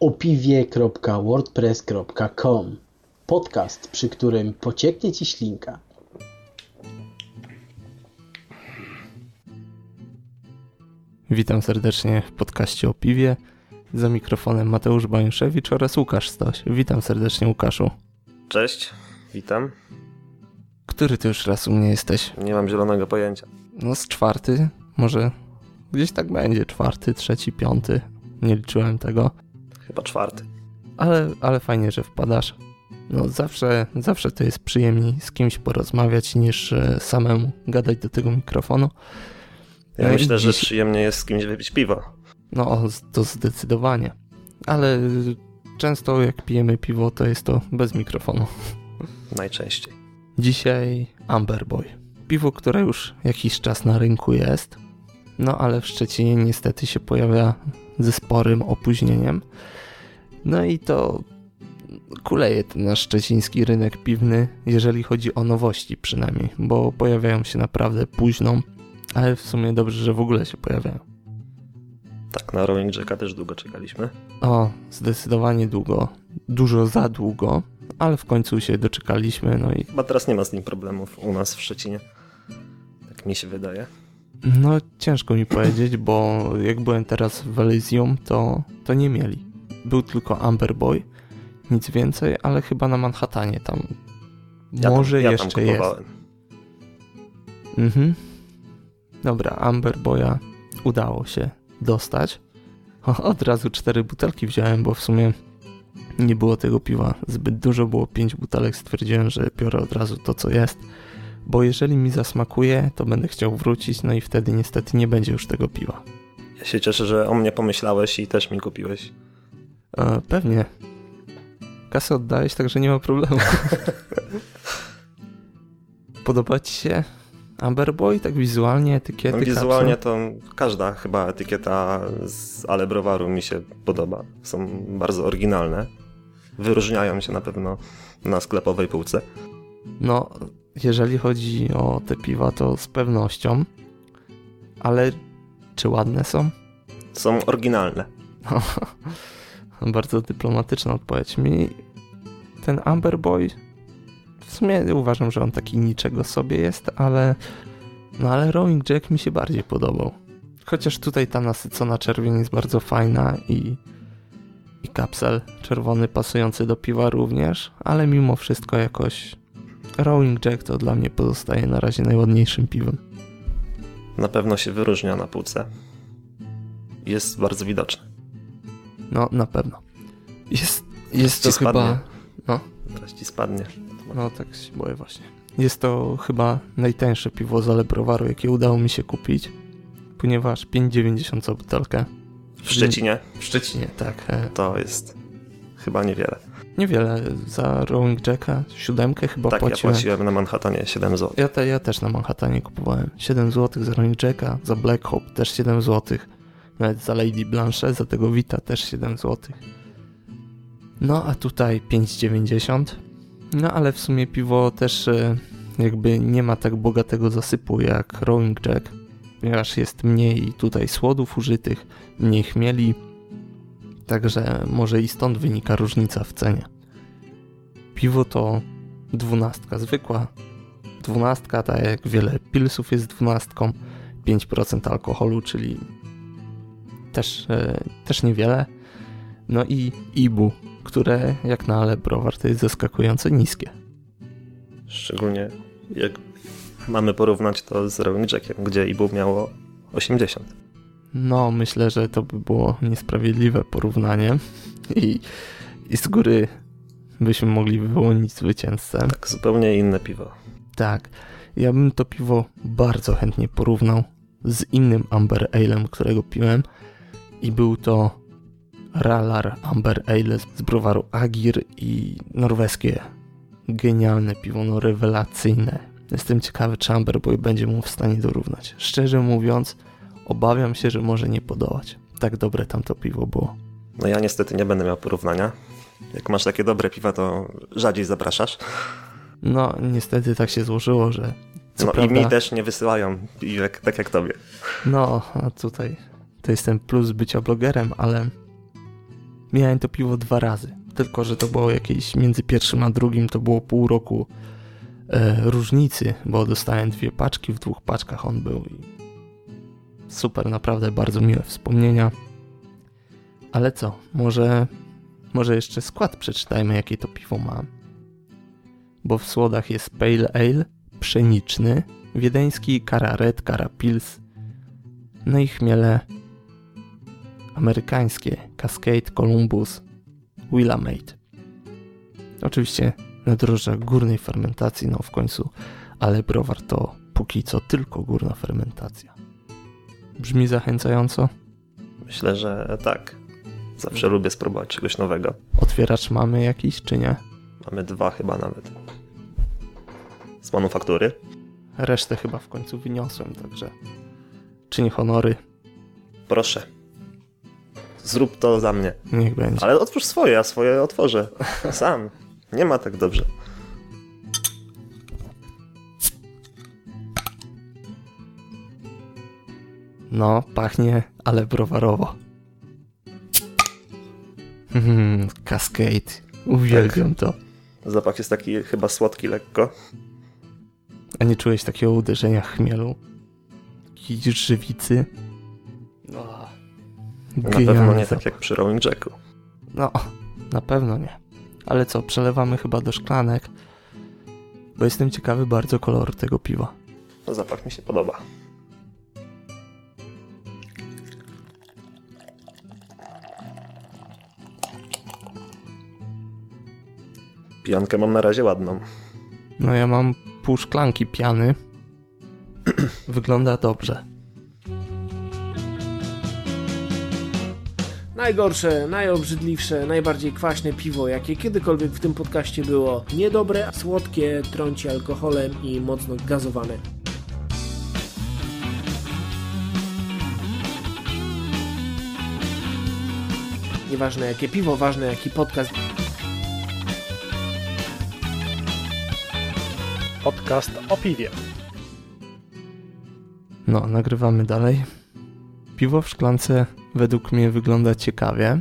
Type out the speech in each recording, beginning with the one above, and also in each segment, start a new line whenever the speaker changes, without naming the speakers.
opiwie.wordpress.com Podcast, przy którym pocieknie Ci ślinka.
Witam serdecznie w podcaście o piwie. Za mikrofonem Mateusz Bajuszewicz oraz Łukasz Stoś. Witam serdecznie Łukaszu.
Cześć, witam.
Który ty już raz u mnie jesteś?
Nie mam zielonego pojęcia.
No z czwarty, może gdzieś tak będzie, czwarty, trzeci, piąty. Nie liczyłem tego.
Chyba czwarty.
Ale, ale fajnie, że wpadasz. No zawsze, zawsze to jest przyjemniej z kimś porozmawiać niż e, samemu gadać do tego mikrofonu.
Ja
No
myślę, że
dziś-
przyjemnie jest z kimś wypić piwo.
No, to zdecydowanie. Ale często jak pijemy piwo, to jest to bez mikrofonu.
Najczęściej.
Dzisiaj Amber Boy. Piwo, które już jakiś czas na rynku jest, no ale w Szczecinie niestety się pojawia ze sporym opóźnieniem. No i to kuleje ten nasz szczeciński rynek piwny, jeżeli chodzi o nowości przynajmniej, bo pojawiają się naprawdę późno, ale w sumie dobrze, że w ogóle się pojawiają.
Tak, na Rowing Jacka też długo czekaliśmy.
O, zdecydowanie długo, dużo za długo, ale w końcu się doczekaliśmy, no i
Chyba teraz nie ma z nim problemów u nas w Szczecinie. Tak mi się wydaje.
No, ciężko mi powiedzieć, bo jak byłem teraz w Elysium, to, to nie mieli. Był tylko Amber Boy, nic więcej, ale chyba na Manhattanie tam
Ja
może
tam, ja
jeszcze
tam
jest. Mhm. Dobra, Amber Boya udało się dostać. O, od razu cztery butelki wziąłem, bo w sumie nie było tego piwa zbyt dużo, było pięć butelek. Stwierdziłem, że biorę od razu to, co jest, bo jeżeli mi zasmakuje, to będę chciał wrócić, no i wtedy niestety nie będzie już tego piwa.
Ja się cieszę, że o mnie pomyślałeś i też mi kupiłeś.
E, pewnie. Kasę oddałeś, także nie ma problemu. Podoba ci się Amber Boy, tak wizualnie, etykiety,
No, Wizualnie to każda chyba etykieta z Ale Browaru mi się podoba. Są bardzo oryginalne. Wyróżniają się na pewno na sklepowej półce.
No, jeżeli chodzi o te piwa, to z pewnością. Ale czy ładne są?
Są oryginalne.
Bardzo dyplomatyczna odpowiedź. Mi ten Amber Boy w sumie uważam, że on taki niczego sobie jest, ale no ale Rowing Jack mi się bardziej podobał. Chociaż tutaj ta nasycona czerwień jest bardzo fajna i i kapsel czerwony pasujący do piwa również, ale mimo wszystko jakoś Rowing Jack to dla mnie pozostaje na razie najładniejszym piwem.
Na pewno się wyróżnia na półce. Jest bardzo widoczny.
No, na pewno. Jest, jest to
spadnie.
chyba... No,
Teraz ci spadnie.
no tak się boję właśnie. Jest to chyba najtańsze piwo z Alebrowaru, jakie udało mi się kupić, ponieważ 5,90 za butelkę.
W Szczecinie
W Szczecinie, tak.
to jest chyba niewiele.
Niewiele za Rowing Jacka, siódemkę chyba
Tak, ja
płaciłem.
płaciłem na Manhattanie 7 zł.
Ja, te, ja też na Manhattanie kupowałem 7 zł za Rowing Jacka, za Black Hope też 7 zł. Nawet za Lady Blanche, za tego Vita też 7 zł. No a tutaj 5,90. No ale w sumie piwo też e, jakby nie ma tak bogatego zasypu jak Rowing Jack, ponieważ jest mniej tutaj słodów użytych, mniej chmieli. Także może i stąd wynika różnica w cenie. Piwo to dwunastka zwykła, dwunastka, tak jak wiele pilsów jest dwunastką, 5% alkoholu, czyli też, e, też niewiele. No i Ibu, które jak na ale browar to jest zaskakująco niskie.
Szczególnie jak mamy porównać to z Rowing Jackiem, gdzie IBU miało 80.
No, myślę, że to by było niesprawiedliwe porównanie i, i z góry byśmy mogli wyłonić zwycięzcę.
Tak, zupełnie inne piwo.
Tak, ja bym to piwo bardzo chętnie porównał z innym Amber Alem, którego piłem i był to Ralar Amber Ale z browaru Agir i norweskie genialne piwo, no rewelacyjne. Jestem ciekawy, czy Amber Boy będzie mu w stanie dorównać. Szczerze mówiąc, obawiam się, że może nie podołać. Tak dobre tamto piwo było.
No ja niestety nie będę miał porównania. Jak masz takie dobre piwa, to rzadziej zapraszasz.
No, niestety tak się złożyło, że co
no
prawda...
i mi też nie wysyłają piwek tak jak tobie.
No, a tutaj to jest ten plus bycia blogerem, ale Miałem to piwo dwa razy, tylko że to było jakieś między pierwszym a drugim, to było pół roku e, różnicy, bo dostałem dwie paczki, w dwóch paczkach on był i super, naprawdę bardzo miłe wspomnienia. Ale co, może, może jeszcze skład przeczytajmy, jakie to piwo ma. Bo w słodach jest Pale Ale, pszeniczny, wiedeński, Kara Red, Kara Pils, no i chmiele amerykańskie Cascade, Columbus, Willamette. Oczywiście na drożdżach górnej fermentacji, no w końcu, ale browar to póki co tylko górna fermentacja. Brzmi zachęcająco?
Myślę, że tak. Zawsze lubię spróbować czegoś nowego.
Otwieracz mamy jakiś, czy nie?
Mamy dwa chyba nawet. Z manufaktury.
Resztę chyba w końcu wyniosłem, także czyń honory,
Proszę. Zrób to za mnie.
niech będzie.
Ale otwórz swoje, ja swoje otworzę. Sam. Nie ma tak dobrze.
No, pachnie, ale browarowo. Hmm, Cascade. Uwielbiam to.
Zapach jest taki chyba słodki lekko.
A nie czułeś takiego uderzenia chmielu? Jakiejś żywicy? No.
Na pewno nie tak jak przy Rolling Jacku.
No, na pewno nie. Ale co, przelewamy chyba do szklanek, bo jestem ciekawy bardzo koloru tego piwa.
No, zapach mi się podoba. Pijankę mam na razie ładną.
No ja mam pół szklanki piany. Wygląda dobrze.
Najgorsze, najobrzydliwsze, najbardziej kwaśne piwo, jakie kiedykolwiek w tym podcaście było. Niedobre, słodkie, trąci alkoholem i mocno gazowane. Nieważne jakie piwo, ważne jaki podcast.
Podcast o piwie.
No, nagrywamy dalej. Piwo w szklance według mnie wygląda ciekawie.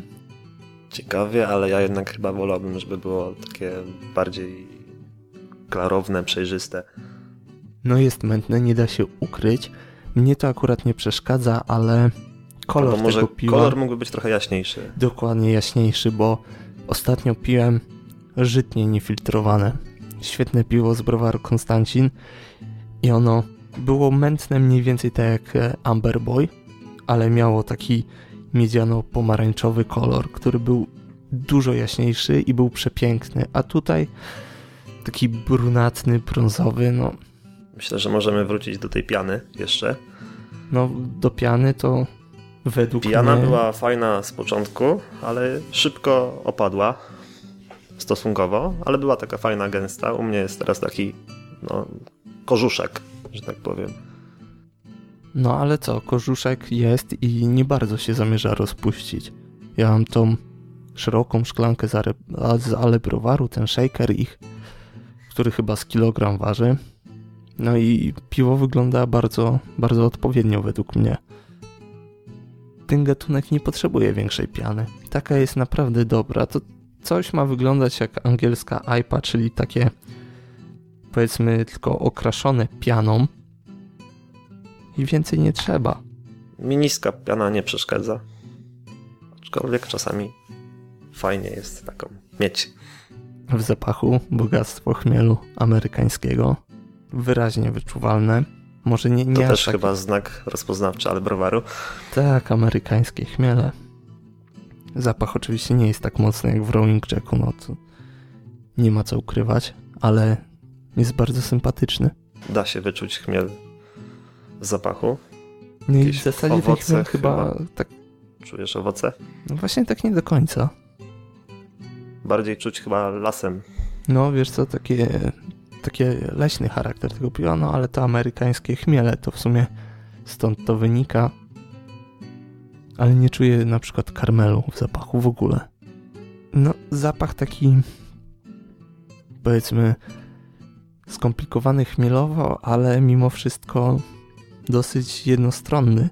Ciekawie, ale ja jednak chyba wolałbym, żeby było takie bardziej klarowne, przejrzyste.
No jest mętne, nie da się ukryć. Mnie to akurat nie przeszkadza, ale kolor
Albo może
tego piwa
kolor mógłby być trochę jaśniejszy.
dokładnie jaśniejszy, bo ostatnio piłem żytnie niefiltrowane. Świetne piwo z browaru Konstancin i ono było mętne mniej więcej tak jak e, Amber Boy, ale miało taki miedziano-pomarańczowy kolor, który był dużo jaśniejszy i był przepiękny, a tutaj taki brunatny, brązowy, no,
Myślę, że możemy wrócić do tej piany jeszcze.
no do piany to według
Piana
mnie...
była fajna z początku, ale szybko opadła stosunkowo, ale była taka fajna, gęsta. U mnie jest teraz taki no, korzuszek, że tak powiem.
No ale co, korzuszek jest i nie bardzo się zamierza rozpuścić. Ja mam tą szeroką szklankę z, z alebrowaru, ten shaker ich, który chyba z kilogram waży. No i piwo wygląda bardzo, bardzo odpowiednio według mnie. Ten gatunek nie potrzebuje większej piany. Taka jest naprawdę dobra. To coś ma wyglądać jak angielska IPA, czyli takie powiedzmy tylko okraszone pianą, i więcej nie trzeba.
Mi niska piana nie przeszkadza. Aczkolwiek czasami fajnie jest taką mieć.
W zapachu bogactwo chmielu amerykańskiego, wyraźnie wyczuwalne. Może nie,
To
nie aż
też
tak,
chyba znak rozpoznawczy ale browaru.
tak amerykańskie chmiele. Zapach oczywiście nie jest tak mocny jak w Rolling Jacku, no to nie ma co ukrywać, ale jest bardzo sympatyczny.
Da się wyczuć chmiel w zapachu.
No i w zasadzie
owoce
chyba,
chyba.
tak,
Czujesz owoce?
no właśnie tak nie do końca.
Bardziej czuć chyba lasem.
No wiesz co, takie, takie leśny charakter tego piwa, no ale to amerykańskie chmiele, to w sumie stąd to wynika. Ale nie czuję na przykład karmelu w zapachu w ogóle. No zapach taki powiedzmy skomplikowany chmielowo, ale mimo wszystko dosyć jednostronny.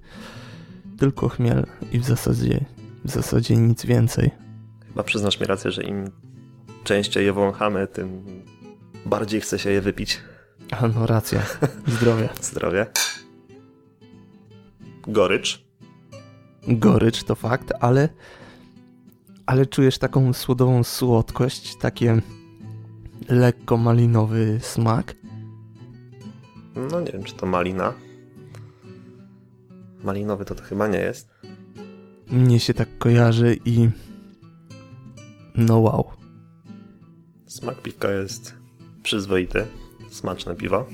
Tylko chmiel i w zasadzie, w zasadzie nic więcej.
Chyba przyznasz mi rację, że im częściej je wąchamy, tym bardziej chce się je wypić.
A no racja, zdrowie.
Zdrowie. Gorycz.
Gorycz to fakt, ale ale czujesz taką słodową słodkość, takie lekko malinowy smak.
No nie wiem, czy to malina. Malinowy to to chyba nie jest.
Mnie się tak kojarzy i no wow.
Smak piwka jest przyzwoity. Smaczne piwo.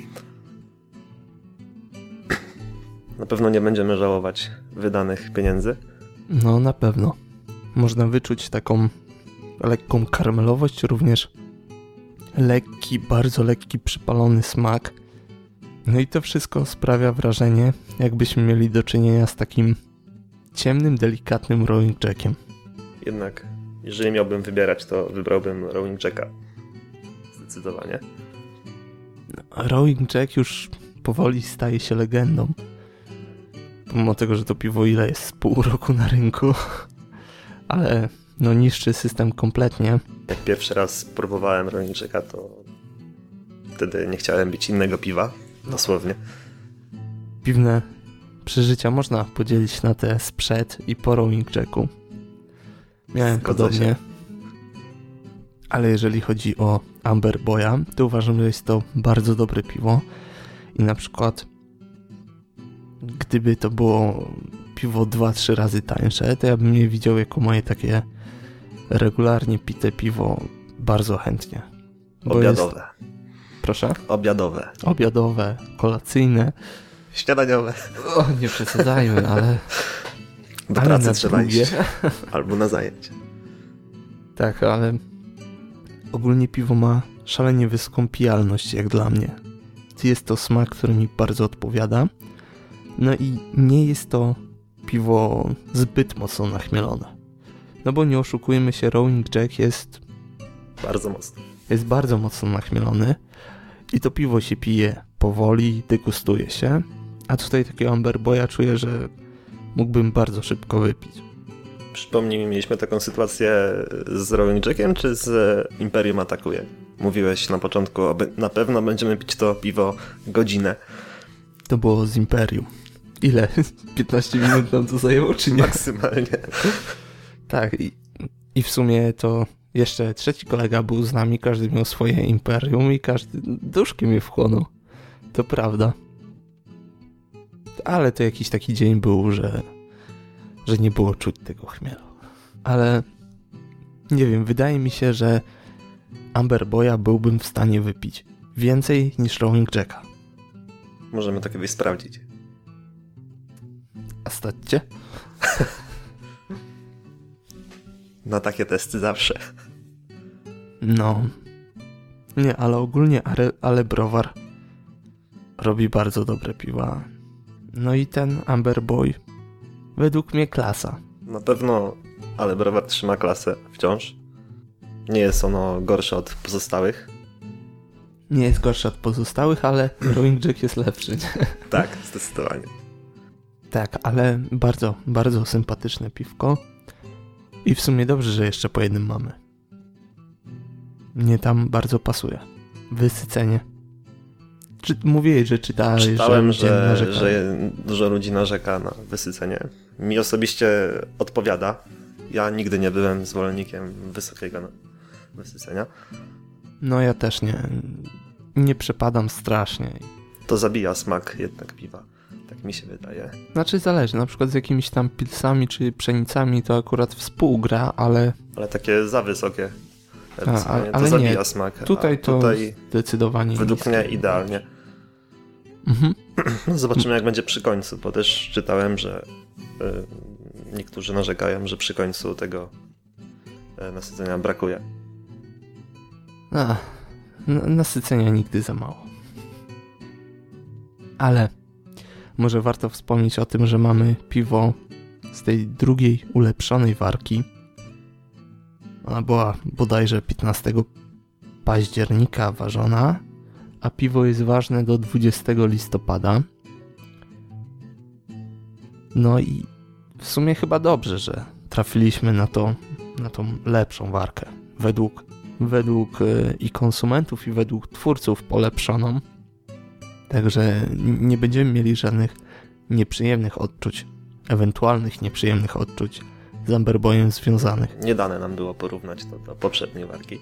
Na pewno nie będziemy żałować wydanych pieniędzy.
No na pewno. Można wyczuć taką lekką karmelowość, również lekki, bardzo lekki, przypalony smak. No i to wszystko sprawia wrażenie, jakbyśmy mieli do czynienia z takim ciemnym, delikatnym Rolling Jackiem.
Jednak, jeżeli miałbym wybierać, to wybrałbym Rowing Jacka. Zdecydowanie.
Rowing Jack już powoli staje się legendą. Pomimo tego, że to piwo ile jest z pół roku na rynku. Ale no niszczy system kompletnie.
Jak pierwszy raz próbowałem Jacka, to wtedy nie chciałem pić innego piwa. Dosłownie.
Piwne przeżycia można podzielić na te sprzed i po Rowing Jacku. Miałem
Zgodzę
podobnie.
się.
Ale jeżeli chodzi o Amber Boya, to uważam, że jest to bardzo dobre piwo. I na przykład gdyby to było piwo 2-3 razy tańsze, to ja bym je widział jako moje takie regularnie pite piwo bardzo chętnie. Bo
Obiadowe.
Jest, proszę?
Obiadowe.
Obiadowe, kolacyjne.
Śniadaniowe.
O, nie przesadzajmy, ale...
Do
ale
pracy trzeba iść. Albo na zajęcie.
Tak, ale ogólnie piwo ma szalenie wysoką pijalność, jak dla mnie. Jest to smak, który mi bardzo odpowiada. No i nie jest to piwo zbyt mocno nachmielone. No bo nie oszukujmy się, Rowing Jack jest,
Bardzo mocno.
jest bardzo mocno nachmielony i to piwo się pije powoli, degustuje się, a tutaj takiego Amber Boya czuję, że mógłbym bardzo szybko wypić.
Przypomnij mi, mieliśmy taką sytuację z Rowing Jackiem, czy z Imperium Atakuje? Mówiłeś na początku, oby- na pewno będziemy pić to piwo godzinę.
To było z Imperium. Ile? 15 minut nam to zajęło, czy nie?
Maksymalnie.
Tak, i, i w sumie to jeszcze trzeci kolega był z nami, każdy miał swoje imperium i każdy duszkiem je wchłonął. To prawda. Ale to jakiś taki dzień był, że, że nie było czuć tego chmielu. Ale nie wiem, wydaje mi się, że Amber Boya byłbym w stanie wypić więcej niż Rowing Jacka.
Możemy to kiedyś sprawdzić.
A stać cię?
Na takie testy zawsze.
No. Nie, ale ogólnie ale, ale browar robi bardzo dobre piwa. No i ten Amber Boy według mnie klasa.
Na pewno, ale browar trzyma klasę wciąż. Nie jest ono gorsze od pozostałych.
Nie jest gorszy od pozostałych, ale Rowing Jack jest lepszy. nie?
Tak, zdecydowanie.
Tak, ale bardzo, bardzo sympatyczne piwko. I w sumie dobrze, że jeszcze po jednym mamy. Mnie tam bardzo pasuje. Wysycenie. Czy mówiłeś, że czytałeś,
Czytałem,
że,
że, że dużo ludzi narzeka na wysycenie. Mi osobiście odpowiada. Ja nigdy nie byłem zwolennikiem wysokiego wysycenia.
No ja też nie. Nie przepadam strasznie.
To zabija smak jednak piwa. Tak mi się wydaje.
Znaczy zależy, na przykład z jakimiś tam pilsami czy pszenicami to akurat współgra, ale
Ale takie za wysokie
A,
wysycenie
ale
to
nie,
zabija smak. a
tutaj to
tutaj
zdecydowanie
według mnie idealnie.
Mhm.
No, zobaczymy jak będzie przy końcu, bo też czytałem, że y, niektórzy narzekają, że przy końcu tego y, nasycenia brakuje.
A, nasycenia nigdy za mało. Ale może warto wspomnieć o tym, że mamy piwo z tej drugiej ulepszonej warki. Ona była bodajże 15 października ważona, a piwo jest ważne do 20 listopada. No i w sumie chyba dobrze, że trafiliśmy na to na tą lepszą warkę. Według, według y, i konsumentów, i według twórców polepszoną. Także nie będziemy mieli żadnych nieprzyjemnych odczuć, ewentualnych nieprzyjemnych odczuć z Amberboyem związanych.
Nie dane nam było porównać to do poprzedniej warki.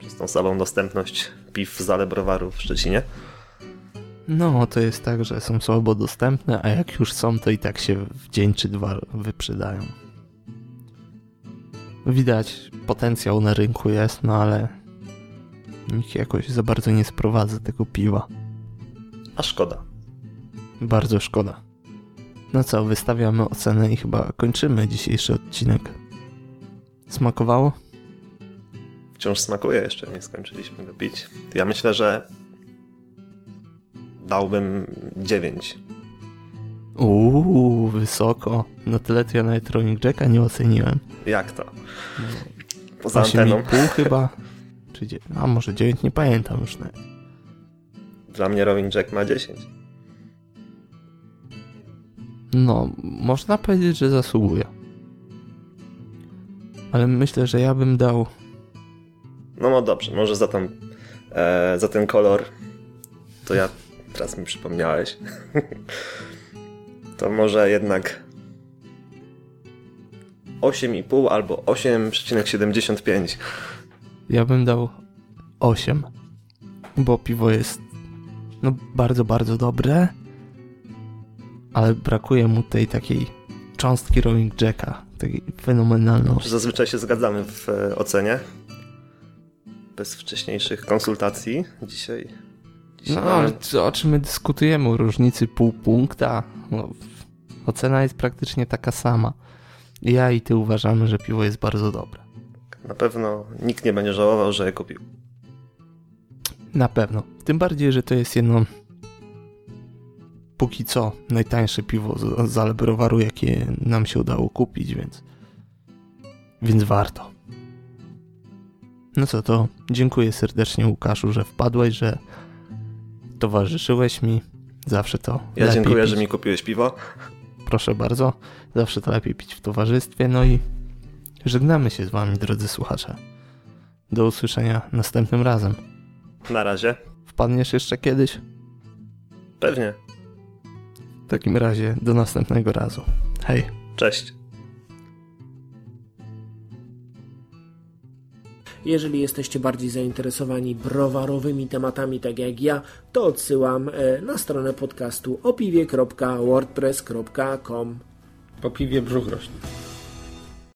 Przez tą samą dostępność piw z ale browaru w Szczecinie.
No, to jest tak, że są słabo dostępne, a jak już są, to i tak się w dzień czy dwa wyprzedają. Widać, potencjał na rynku jest, no ale nikt jakoś za bardzo nie sprowadza tego piwa.
A szkoda.
Bardzo szkoda. No co, wystawiamy ocenę i chyba kończymy dzisiejszy odcinek. Smakowało?
Wciąż smakuje, jeszcze nie skończyliśmy go pić. Ja myślę, że dałbym 9.
Uuu, wysoko. No tyle to ja nawet Rolling Jacka nie oceniłem.
Jak to? Poza anteną.
8,5 chyba. Czy a może 9, nie pamiętam już nawet.
Dla mnie Rowing Jack ma 10.
No, można powiedzieć, że zasługuje. Ale myślę, że ja bym dał.
No no dobrze, może za, tą, e, za ten kolor to ja teraz mi przypomniałeś. to może jednak 8,5 albo 8,75.
Ja bym dał 8. Bo piwo jest. No, bardzo, bardzo dobre. Ale brakuje mu tej takiej cząstki Rolling Jacka. Takiej fenomenalności.
Zazwyczaj się zgadzamy w e, ocenie. Bez wcześniejszych konsultacji. Dzisiaj. dzisiaj
No,
mamy-
ale co, o czym my dyskutujemy? O różnicy pół punkta. No, ocena jest praktycznie taka sama. Ja i ty uważamy, że piwo jest bardzo dobre.
Na pewno nikt nie będzie żałował, że je kupił.
Na pewno. Tym bardziej, że to jest jedno póki co najtańsze piwo z, z Alebrowaru, jakie nam się udało kupić, więc więc warto. No co to, dziękuję serdecznie Łukaszu, że wpadłeś, że towarzyszyłeś mi. Zawsze to
Ja dziękuję,
pić.
że mi kupiłeś piwo.
Proszę bardzo. Zawsze to lepiej pić w towarzystwie. No i żegnamy się z wami, drodzy słuchacze. Do usłyszenia następnym razem.
Na razie.
Wpadniesz jeszcze kiedyś?
Pewnie.
W takim razie do następnego razu. Hej.
Cześć.
Jeżeli jesteście bardziej zainteresowani browarowymi tematami, tak jak ja, to odsyłam e, na stronę podcastu opiwie.wordpress.com.
Po piwie brzuch rośnie.